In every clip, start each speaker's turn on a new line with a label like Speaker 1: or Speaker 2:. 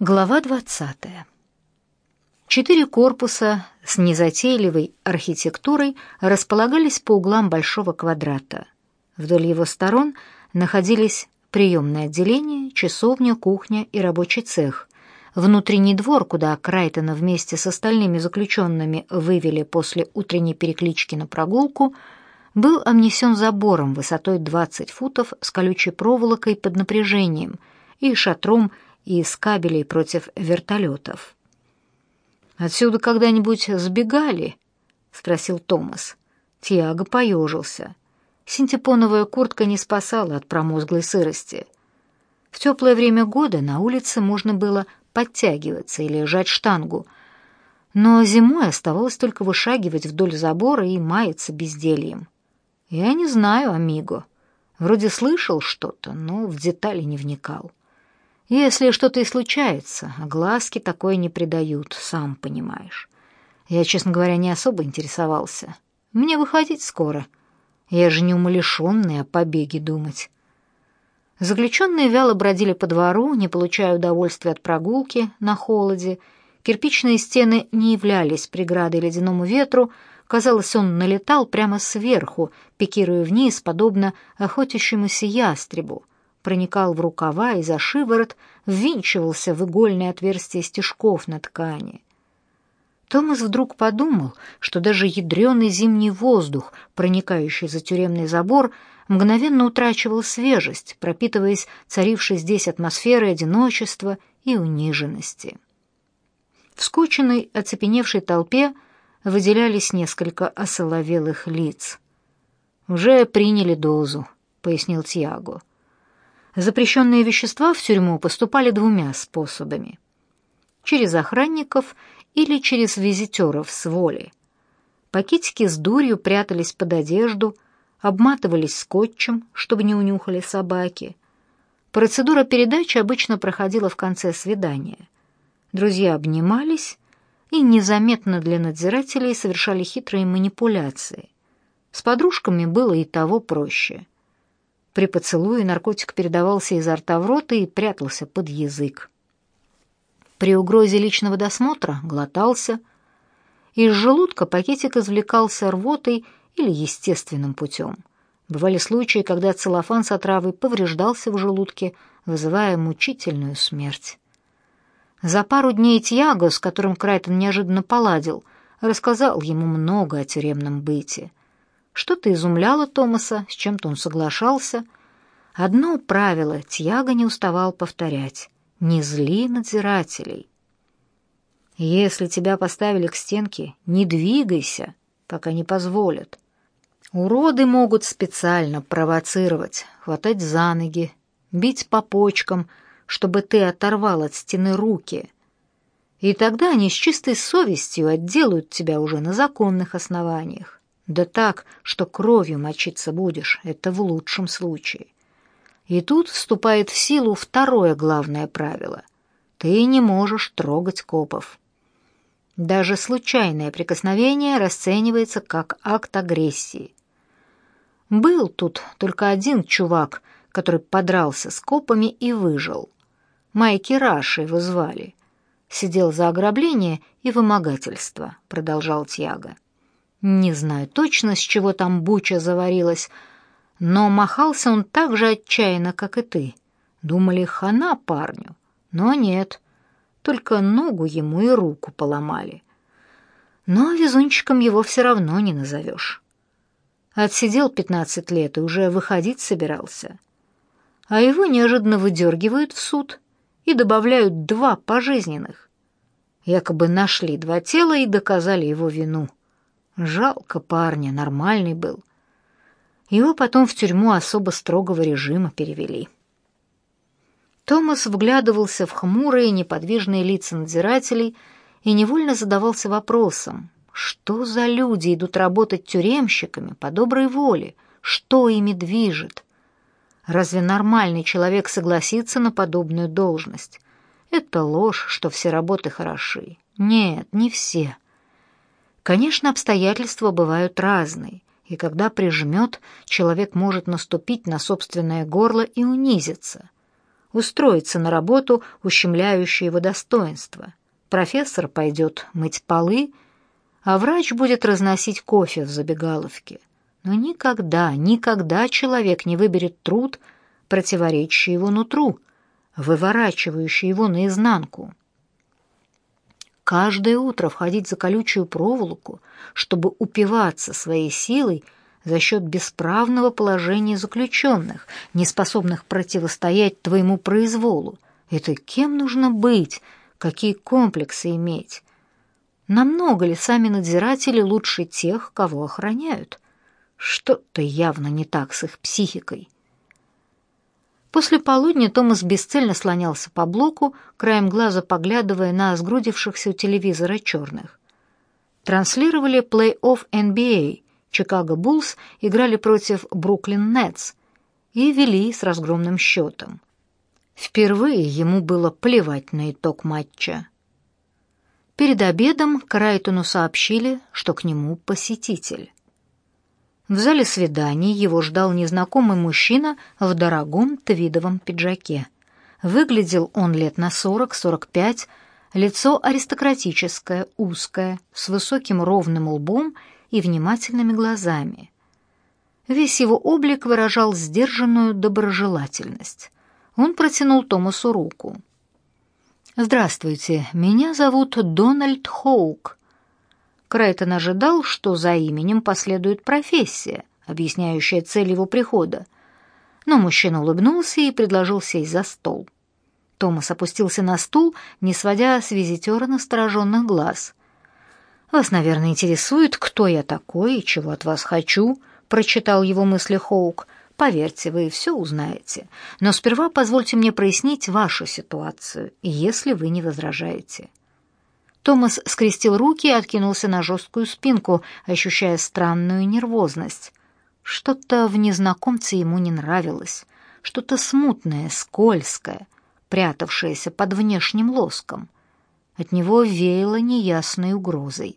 Speaker 1: Глава 20. Четыре корпуса с незатейливой архитектурой располагались по углам большого квадрата. Вдоль его сторон находились приемное отделение, часовня, кухня и рабочий цех. Внутренний двор, куда Крайтона вместе с остальными заключенными вывели после утренней переклички на прогулку, был обнесен забором высотой 20 футов с колючей проволокой под напряжением и шатром из кабелей против вертолетов. «Отсюда когда-нибудь сбегали?» — спросил Томас. Тиаго поежился. Синтепоновая куртка не спасала от промозглой сырости. В теплое время года на улице можно было подтягиваться или жать штангу, но зимой оставалось только вышагивать вдоль забора и маяться бездельем. «Я не знаю, амиго. Вроде слышал что-то, но в детали не вникал. Если что-то и случается, глазки такое не придают, сам понимаешь. Я, честно говоря, не особо интересовался. Мне выходить скоро. Я же не умалишенный о побеге думать. Заключенные вяло бродили по двору, не получая удовольствия от прогулки на холоде. Кирпичные стены не являлись преградой ледяному ветру. Казалось, он налетал прямо сверху, пикируя вниз, подобно охотящемуся ястребу проникал в рукава и за шиворот ввинчивался в игольные отверстия стежков на ткани. Томас вдруг подумал, что даже ядреный зимний воздух, проникающий за тюремный забор, мгновенно утрачивал свежесть, пропитываясь царившей здесь атмосферой одиночества и униженности. В скученной, оцепеневшей толпе выделялись несколько осоловелых лиц. «Уже приняли дозу», — пояснил Тьяго. Запрещенные вещества в тюрьму поступали двумя способами. Через охранников или через визитеров с воли. Пакетики с дурью прятались под одежду, обматывались скотчем, чтобы не унюхали собаки. Процедура передачи обычно проходила в конце свидания. Друзья обнимались и незаметно для надзирателей совершали хитрые манипуляции. С подружками было и того проще — при поцелуе наркотик передавался изо рта в рот и прятался под язык. При угрозе личного досмотра глотался. Из желудка пакетик извлекался рвотой или естественным путем. Бывали случаи, когда целлофан с отравой повреждался в желудке, вызывая мучительную смерть. За пару дней Тьяго, с которым Крайтон неожиданно поладил, рассказал ему много о тюремном быте. Что-то изумляло Томаса, с чем-то он соглашался. Одно правило Тьяго не уставал повторять — не зли надзирателей. Если тебя поставили к стенке, не двигайся, пока не позволят. Уроды могут специально провоцировать, хватать за ноги, бить по почкам, чтобы ты оторвал от стены руки. И тогда они с чистой совестью отделают тебя уже на законных основаниях. Да так, что кровью мочиться будешь, это в лучшем случае. И тут вступает в силу второе главное правило. Ты не можешь трогать копов. Даже случайное прикосновение расценивается как акт агрессии. Был тут только один чувак, который подрался с копами и выжил. Майки Раши его звали. Сидел за ограбление и вымогательство, продолжал Тьяго. Не знаю точно, с чего там буча заварилась, но махался он так же отчаянно, как и ты. Думали, хана парню, но нет, только ногу ему и руку поломали. Но везунчиком его все равно не назовешь. Отсидел пятнадцать лет и уже выходить собирался. А его неожиданно выдергивают в суд и добавляют два пожизненных. Якобы нашли два тела и доказали его вину. Жалко парня, нормальный был. Его потом в тюрьму особо строгого режима перевели. Томас вглядывался в хмурые, неподвижные лица надзирателей и невольно задавался вопросом, что за люди идут работать тюремщиками по доброй воле, что ими движет? Разве нормальный человек согласится на подобную должность? Это ложь, что все работы хороши. Нет, не все. Конечно, обстоятельства бывают разные, и когда прижмет, человек может наступить на собственное горло и унизиться. устроиться на работу, ущемляющую его достоинство. Профессор пойдет мыть полы, а врач будет разносить кофе в забегаловке. Но никогда, никогда человек не выберет труд, противоречащий его нутру, выворачивающий его наизнанку. Каждое утро входить за колючую проволоку, чтобы упиваться своей силой за счет бесправного положения заключенных, не способных противостоять твоему произволу. Это кем нужно быть, какие комплексы иметь? Намного ли сами надзиратели лучше тех, кого охраняют? Что-то явно не так с их психикой. После полудня Томас бесцельно слонялся по блоку, краем глаза поглядывая на сгрудившихся у телевизора черных. Транслировали плей-офф NBA. Чикаго Буллс играли против Бруклин Нетс и вели с разгромным счетом. Впервые ему было плевать на итог матча. Перед обедом Крайтону сообщили, что к нему посетитель. В зале свиданий его ждал незнакомый мужчина в дорогом твидовом пиджаке. Выглядел он лет на сорок-сорок пять, лицо аристократическое, узкое, с высоким ровным лбом и внимательными глазами. Весь его облик выражал сдержанную доброжелательность. Он протянул Томасу руку. «Здравствуйте, меня зовут Дональд Хоук. Крайтон ожидал, что за именем последует профессия, объясняющая цель его прихода. Но мужчина улыбнулся и предложил сесть за стол. Томас опустился на стул, не сводя с визитера настороженных глаз. «Вас, наверное, интересует, кто я такой и чего от вас хочу», — прочитал его мысли Хоук. «Поверьте, вы все узнаете. Но сперва позвольте мне прояснить вашу ситуацию, если вы не возражаете». Томас скрестил руки и откинулся на жесткую спинку, ощущая странную нервозность. Что-то в незнакомце ему не нравилось, что-то смутное, скользкое, прятавшееся под внешним лоском. От него веяло неясной угрозой.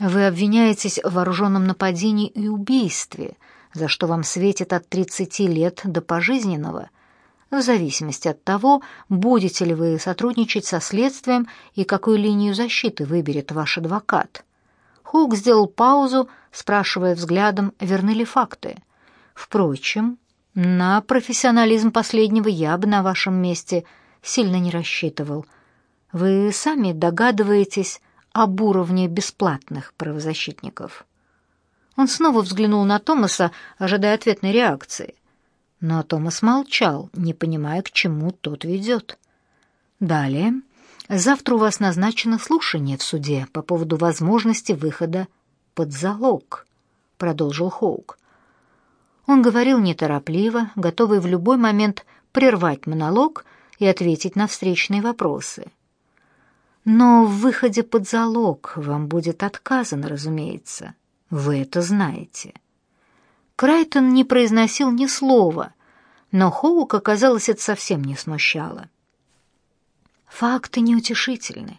Speaker 1: Вы обвиняетесь в вооруженном нападении и убийстве, за что вам светит от 30 лет до пожизненного — в зависимости от того, будете ли вы сотрудничать со следствием и какую линию защиты выберет ваш адвокат. Хук сделал паузу, спрашивая взглядом, верны ли факты. Впрочем, на профессионализм последнего я бы на вашем месте сильно не рассчитывал. Вы сами догадываетесь об уровне бесплатных правозащитников. Он снова взглянул на Томаса, ожидая ответной реакции. Но Томас молчал, не понимая, к чему тот ведет. Далее. Завтра у вас назначено слушание в суде по поводу возможности выхода под залог, продолжил Хоук. Он говорил неторопливо, готовый в любой момент прервать монолог и ответить на встречные вопросы. Но в выходе под залог вам будет отказано, разумеется. Вы это знаете. Крайтон не произносил ни слова, но Хоука, казалось, это совсем не смущало. Факты неутешительны.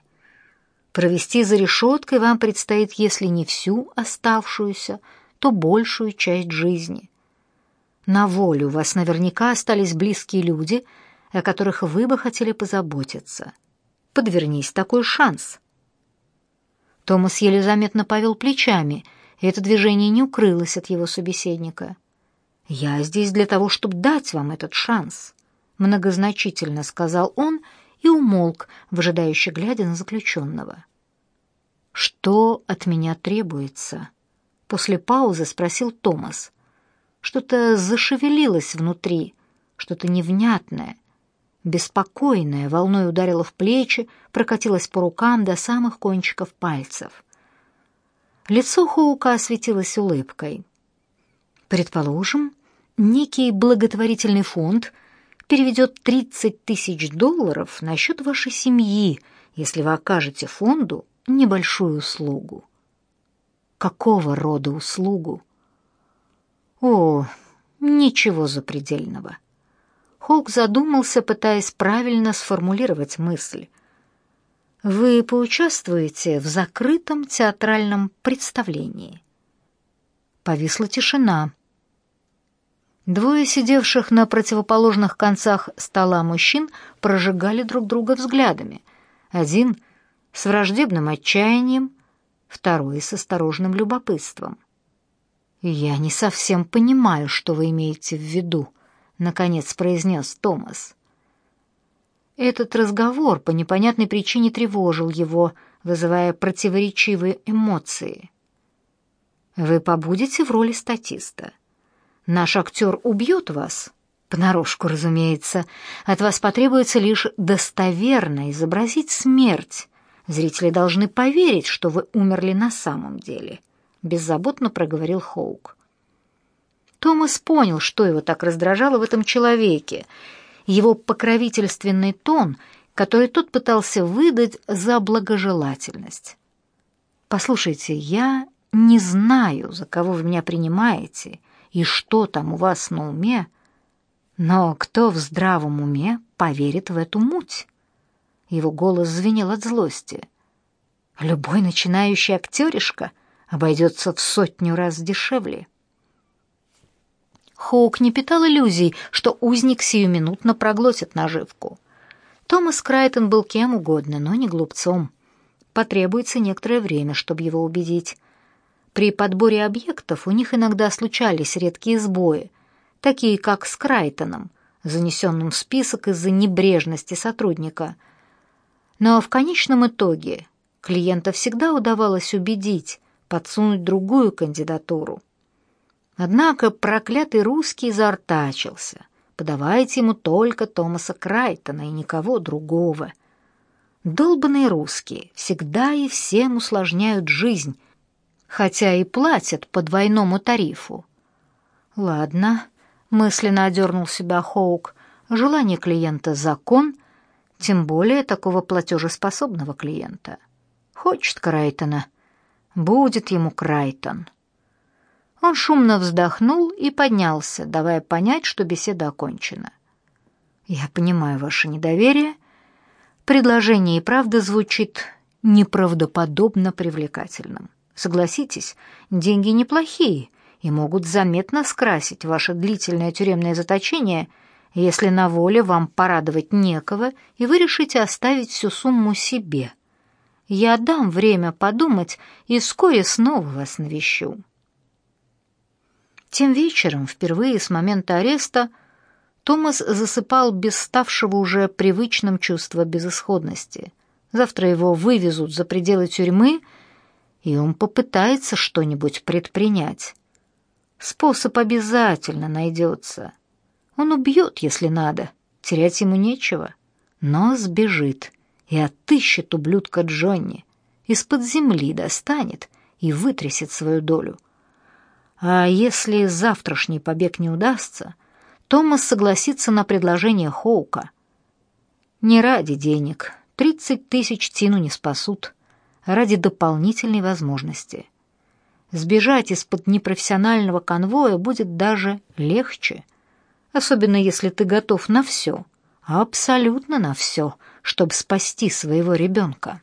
Speaker 1: Провести за решеткой вам предстоит, если не всю оставшуюся, то большую часть жизни. На волю у вас наверняка остались близкие люди, о которых вы бы хотели позаботиться. Подвернись такой шанс. Томас еле заметно повел плечами — и это движение не укрылось от его собеседника. «Я здесь для того, чтобы дать вам этот шанс», — многозначительно сказал он и умолк, выжидающе глядя на заключенного. «Что от меня требуется?» После паузы спросил Томас. Что-то зашевелилось внутри, что-то невнятное, беспокойное, волной ударило в плечи, прокатилось по рукам до самых кончиков пальцев. Лицо Хоука осветилось улыбкой. Предположим, некий благотворительный фонд переведет 30 тысяч долларов на счет вашей семьи, если вы окажете фонду небольшую услугу. Какого рода услугу? О, ничего запредельного. Хоук задумался, пытаясь правильно сформулировать мысль. Вы поучаствуете в закрытом театральном представлении. Повисла тишина. Двое сидевших на противоположных концах стола мужчин прожигали друг друга взглядами. Один с враждебным отчаянием, второй с осторожным любопытством. «Я не совсем понимаю, что вы имеете в виду», — наконец произнес Томас. Этот разговор по непонятной причине тревожил его, вызывая противоречивые эмоции. «Вы побудете в роли статиста. Наш актер убьет вас, понарошку, разумеется. От вас потребуется лишь достоверно изобразить смерть. Зрители должны поверить, что вы умерли на самом деле» беззаботно проговорил Хоук. Томас понял, что его так раздражало в этом человеке, его покровительственный тон, который тот пытался выдать за благожелательность. «Послушайте, я не знаю, за кого вы меня принимаете и что там у вас на уме, но кто в здравом уме поверит в эту муть?» Его голос звенел от злости. «Любой начинающий актеришка обойдется в сотню раз дешевле. Хоук не питал иллюзий, что узник сиюминутно проглотит наживку. Томас Крайтон был кем угодно, но не глупцом. Потребуется некоторое время, чтобы его убедить. При подборе объектов у них иногда случались редкие сбои, такие как с Крайтоном, занесенным в список из-за небрежности сотрудника. Но в конечном итоге клиента всегда удавалось убедить, подсунуть другую кандидатуру. Однако проклятый русский заортачился. Подавайте ему только Томаса Крайтона и никого другого. Долбанные русские всегда и всем усложняют жизнь, хотя и платят по двойному тарифу. Ладно, мысленно одернул себя Хоук. Желание клиента — закон, тем более такого платежеспособного клиента. Хочет Крайтона — Будет ему Крайтон. Он шумно вздохнул и поднялся, давая понять, что беседа окончена. Я понимаю ваше недоверие. Предложение и правда звучит неправдоподобно привлекательным. Согласитесь, деньги неплохие и могут заметно скрасить ваше длительное тюремное заточение, если на воле вам порадовать некого, и вы решите оставить всю сумму себе. Я дам время подумать и вскоре снова вас навещу. Тем вечером, впервые с момента ареста, Томас засыпал без ставшего уже привычным чувства безысходности. Завтра его вывезут за пределы тюрьмы, и он попытается что-нибудь предпринять. Способ обязательно найдется. Он убьет, если надо, терять ему нечего, но сбежит и отыщет ублюдка Джонни, из-под земли достанет и вытрясет свою долю. А если завтрашний побег не удастся, Томас согласится на предложение Хоука. Не ради денег, тридцать тысяч Тину не спасут, ради дополнительной возможности. Сбежать из-под непрофессионального конвоя будет даже легче, особенно если ты готов на все, абсолютно на все — чтобы спасти своего ребенка.